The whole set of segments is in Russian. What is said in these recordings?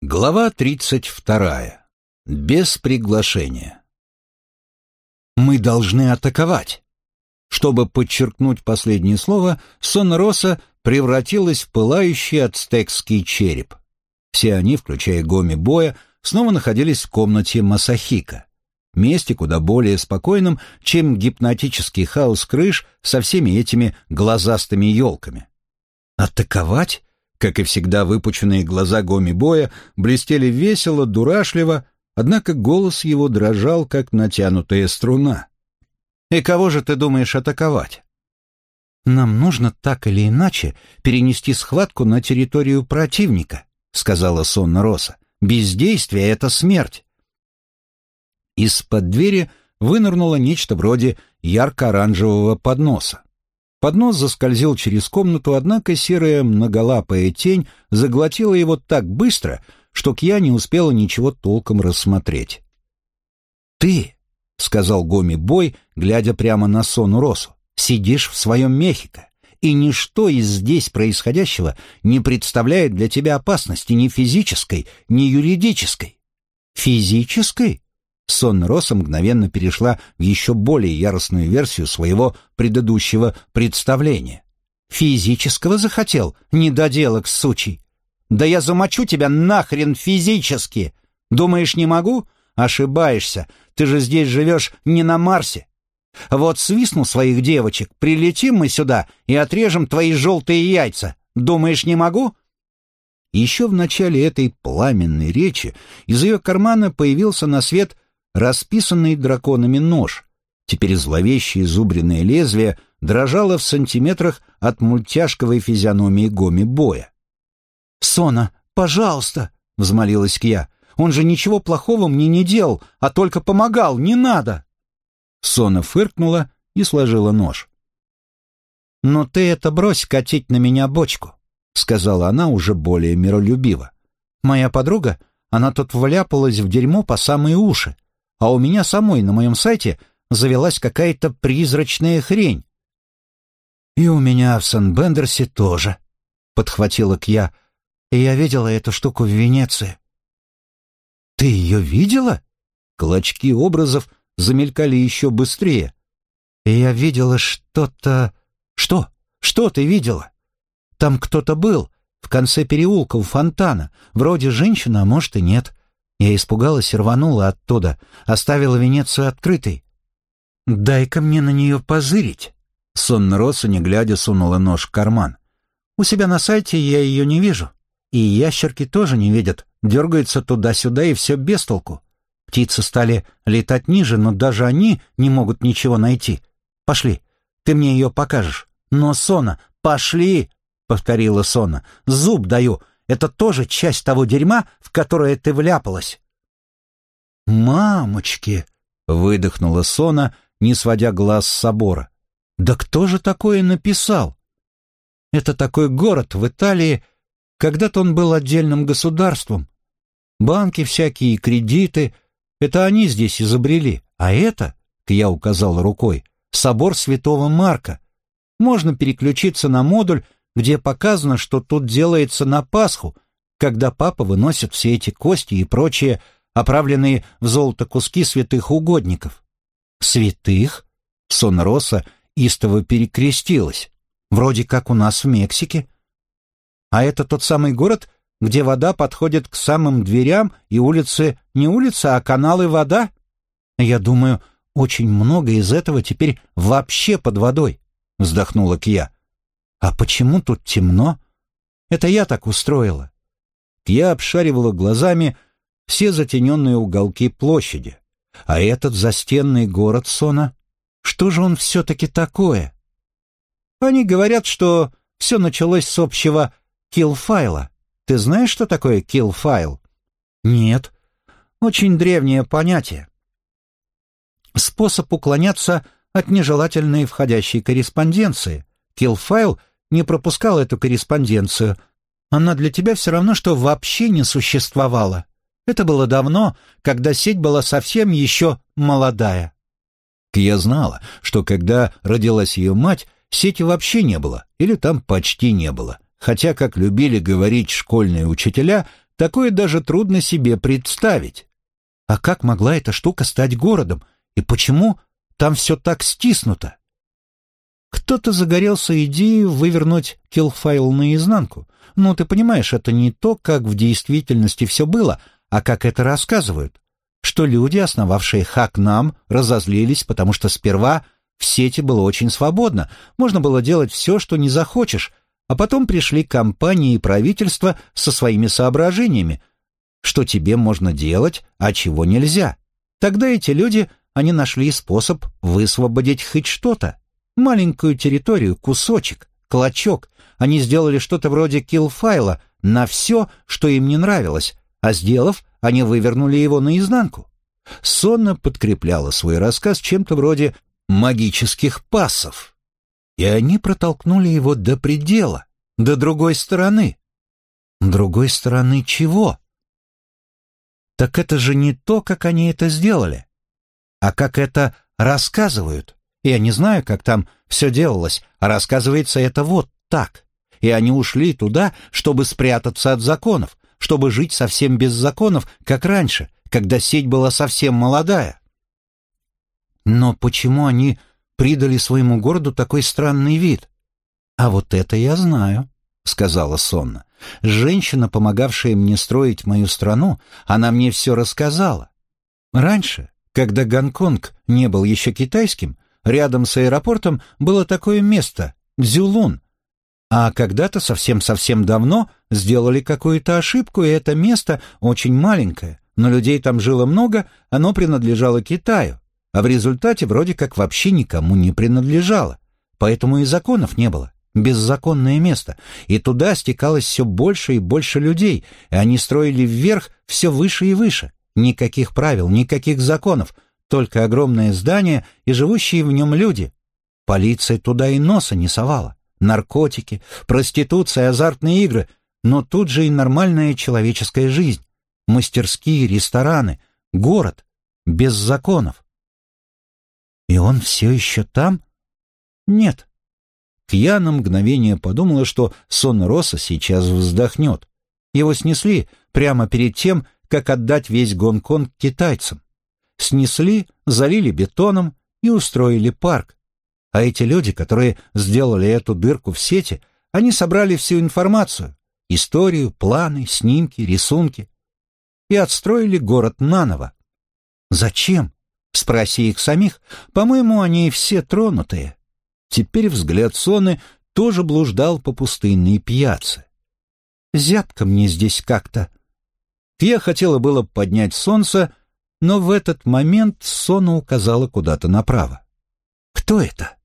Глава 32. Без приглашения. «Мы должны атаковать!» Чтобы подчеркнуть последнее слово, сон Роса превратилась в пылающий ацтекский череп. Все они, включая Гоми Боя, снова находились в комнате Масахика. Месте куда более спокойном, чем гипнотический хаос крыш со всеми этими глазастыми елками. Атаковать? Как и всегда, выпученные глаза Гоми Боя блестели весело, дурашливо, однако голос его дрожал, как натянутая струна. «И кого же ты думаешь атаковать?» «Нам нужно так или иначе перенести схватку на территорию противника», сказала сонно Роса. «Бездействие — это смерть». Из-под двери вынырнуло нечто вроде ярко-оранжевого подноса. Поднос заскользил через комнату, однако серая многолапая тень заглотила его так быстро, что Кья не успела ничего толком рассмотреть. «Ты», — сказал Гоми Бой, глядя прямо на Сону Росу, — «сидишь в своем Мехико, и ничто из здесь происходящего не представляет для тебя опасности ни физической, ни юридической». «Физической?» Сон Роса мгновенно перешла в еще более яростную версию своего предыдущего представления. «Физического захотел? Недоделок, сучий! Да я замочу тебя нахрен физически! Думаешь, не могу? Ошибаешься, ты же здесь живешь не на Марсе. Вот свистну своих девочек, прилетим мы сюда и отрежем твои желтые яйца. Думаешь, не могу?» Еще в начале этой пламенной речи из ее кармана появился на свет расписанный драконами нож. Теперь зловещее зубренное лезвие дрожало в сантиметрах от мультяшковой физиономии Гоми Боя. «Сона, пожалуйста!» — взмолилась Кья. «Он же ничего плохого мне не делал, а только помогал, не надо!» Сона фыркнула и сложила нож. «Но ты это брось катить на меня бочку», — сказала она уже более миролюбиво. «Моя подруга, она тут вляпалась в дерьмо по самые уши а у меня самой на моем сайте завелась какая-то призрачная хрень. «И у меня в Сан-Бендерсе тоже», — подхватила Кья. «И я видела эту штуку в Венеции». «Ты ее видела?» Клочки образов замелькали еще быстрее. «И я видела что-то...» «Что? Что ты видела?» «Там кто-то был, в конце переулка у фонтана. Вроде женщина, а может и нет. Я испугалась и рванула оттуда, оставила Венецию открытой. «Дай-ка мне на нее позырить!» Сонна Роса, не глядя, сунула нож в карман. «У себя на сайте я ее не вижу. И ящерки тоже не видят, дергаются туда-сюда и все без толку. Птицы стали летать ниже, но даже они не могут ничего найти. Пошли, ты мне ее покажешь. Но, Сона, пошли!» — повторила Сона. «Зуб даю, это тоже часть того дерьма, в которое ты вляпалась». «Мамочки!» — выдохнула Сона, не сводя глаз с собора. «Да кто же такое написал?» «Это такой город в Италии. Когда-то он был отдельным государством. Банки всякие, кредиты — это они здесь изобрели. А это, — я указал рукой, — собор святого Марка. Можно переключиться на модуль где показано, что тут делается на Пасху, когда папа выносит все эти кости и прочие, оправленные в золото куски святых угодников. Святых? Сон Роса истово перекрестилась. Вроде как у нас в Мексике. А это тот самый город, где вода подходит к самым дверям, и улицы не улица, а каналы вода? Я думаю, очень много из этого теперь вообще под водой, вздохнула Кия. «А почему тут темно?» «Это я так устроила». Я обшаривала глазами все затененные уголки площади. А этот застенный город Сона, что же он все-таки такое? Они говорят, что все началось с общего kill файла. Ты знаешь, что такое kill файл? Нет. Очень древнее понятие. Способ уклоняться от нежелательной входящей корреспонденции. Kill файл не пропускал эту корреспонденцию. Она для тебя все равно, что вообще не существовала. Это было давно, когда сеть была совсем еще молодая. Я знала, что когда родилась ее мать, сети вообще не было, или там почти не было. Хотя, как любили говорить школьные учителя, Такое даже трудно себе представить. А как могла эта штука стать городом? И почему там все так стиснуто? Кто-то загорелся идеей вывернуть киллфайл наизнанку. Ну, ты понимаешь, это не то, как в действительности все было, а как это рассказывают. Что люди, основавшие Хакнам, разозлились, потому что сперва в сети было очень свободно, можно было делать все, что не захочешь, а потом пришли компании и правительство со своими соображениями, что тебе можно делать, а чего нельзя. Тогда эти люди, они нашли способ высвободить хоть что-то. Маленькую территорию, кусочек, клочок. Они сделали что-то вроде килл-файла на все, что им не нравилось, а сделав, они вывернули его наизнанку. Сонно подкрепляла свой рассказ чем-то вроде магических пассов. И они протолкнули его до предела, до другой стороны. Другой стороны чего? Так это же не то, как они это сделали, а как это рассказывают. Я не знаю, как там все делалось, а рассказывается это вот так. И они ушли туда, чтобы спрятаться от законов, чтобы жить совсем без законов, как раньше, когда сеть была совсем молодая. Но почему они придали своему городу такой странный вид? А вот это я знаю, сказала сонно. Женщина, помогавшая мне строить мою страну, она мне все рассказала. Раньше, когда Гонконг не был еще китайским, рядом с аэропортом было такое место — Дзюлун. А когда-то совсем-совсем давно сделали какую-то ошибку, и это место очень маленькое, но людей там жило много, оно принадлежало Китаю, а в результате вроде как вообще никому не принадлежало. Поэтому и законов не было. Беззаконное место. И туда стекалось все больше и больше людей, и они строили вверх все выше и выше. Никаких правил, никаких законов, только огромное здание и живущие в нем люди. Полиция туда и носа не совала. Наркотики, проституция, азартные игры, но тут же и нормальная человеческая жизнь. Мастерские, рестораны, город, без законов. И он все еще там? Нет. Кья на мгновение подумала, что сон Росса сейчас вздохнет. Его снесли прямо перед тем, как отдать весь Гонконг китайцам. Снесли, залили бетоном и устроили парк. А эти люди, которые сделали эту дырку в сети, они собрали всю информацию, историю, планы, снимки, рисунки и отстроили город наново. Зачем? Спроси их самих, по-моему, они все тронутые. Теперь взгляд Соны тоже блуждал по пустынной пьяце. Зябко мне здесь как-то. Я хотела было поднять солнце, но в этот момент Сона указала куда-то направо. Кто это?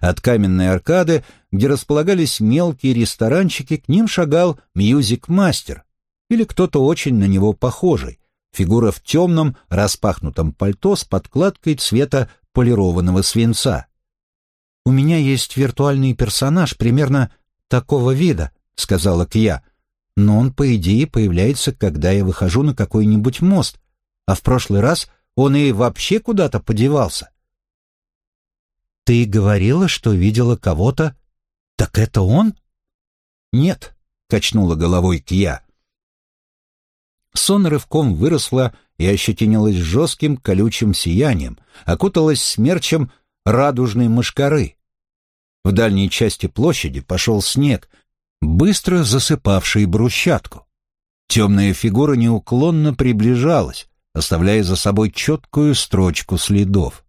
От каменной аркады, где располагались мелкие ресторанчики, к ним шагал мьюзик-мастер или кто-то очень на него похожий, фигура в темном распахнутом пальто с подкладкой цвета полированного свинца. «У меня есть виртуальный персонаж примерно такого вида», — сказала Кья, «но он, по идее, появляется, когда я выхожу на какой-нибудь мост, а в прошлый раз он и вообще куда-то подевался. «Ты говорила, что видела кого-то? Так это он?» «Нет», — качнула головой Кья. Сон рывком выросла и ощетинилась жестким колючим сиянием, окуталась смерчем радужной мышкары. В дальней части площади пошел снег, быстро засыпавший брусчатку. Темная фигура неуклонно приближалась, оставляя за собой четкую строчку следов.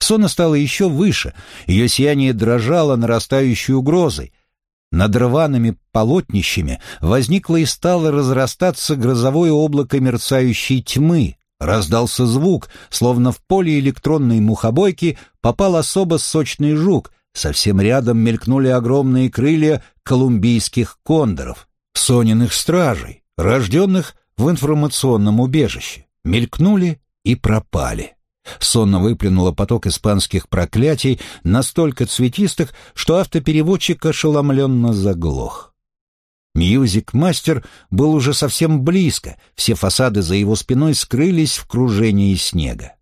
Сона стала еще выше, ее сияние дрожало нарастающей угрозой. Над рваными полотнищами возникло и стало разрастаться грозовое облако мерцающей тьмы. Раздался звук, словно в поле электронной мухобойки попал особо сочный жук. Совсем рядом мелькнули огромные крылья колумбийских кондоров, Зониных стражей, рожденных в информационном убежище. Мелькнули и пропали. Зона выплюнула поток испанских проклятий, настолько цветистых, что автопереводчик ошеломленно заглох. Мьюзик-мастер был уже совсем близко, все фасады за его спиной скрылись в кружении снега.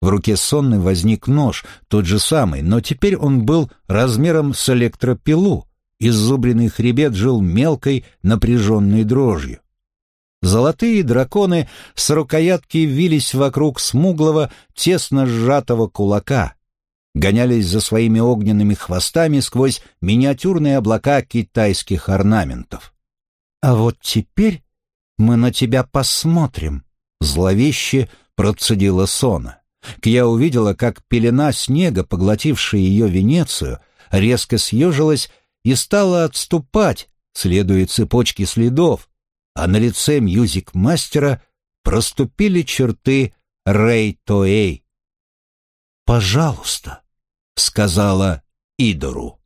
В руке Зоны возник нож, тот же самый, но теперь он был размером с электропилу. Иззубренный хребет жил мелкой, напряженной дрожью. Золотые драконы с рукоятки вились вокруг смуглого, тесно сжатого кулака, гонялись за своими огненными хвостами сквозь миниатюрные облака китайских орнаментов. «А вот теперь мы на тебя посмотрим», — зловеще процедила Сона. Кья увидела, как пелена снега, поглотившая ее Венецию, резко съежилась и стала отступать, следуя цепочке следов, а на лице мьюзик-мастера проступили черты Рэй Тоэй. «Пожалуйста», — сказала Идору.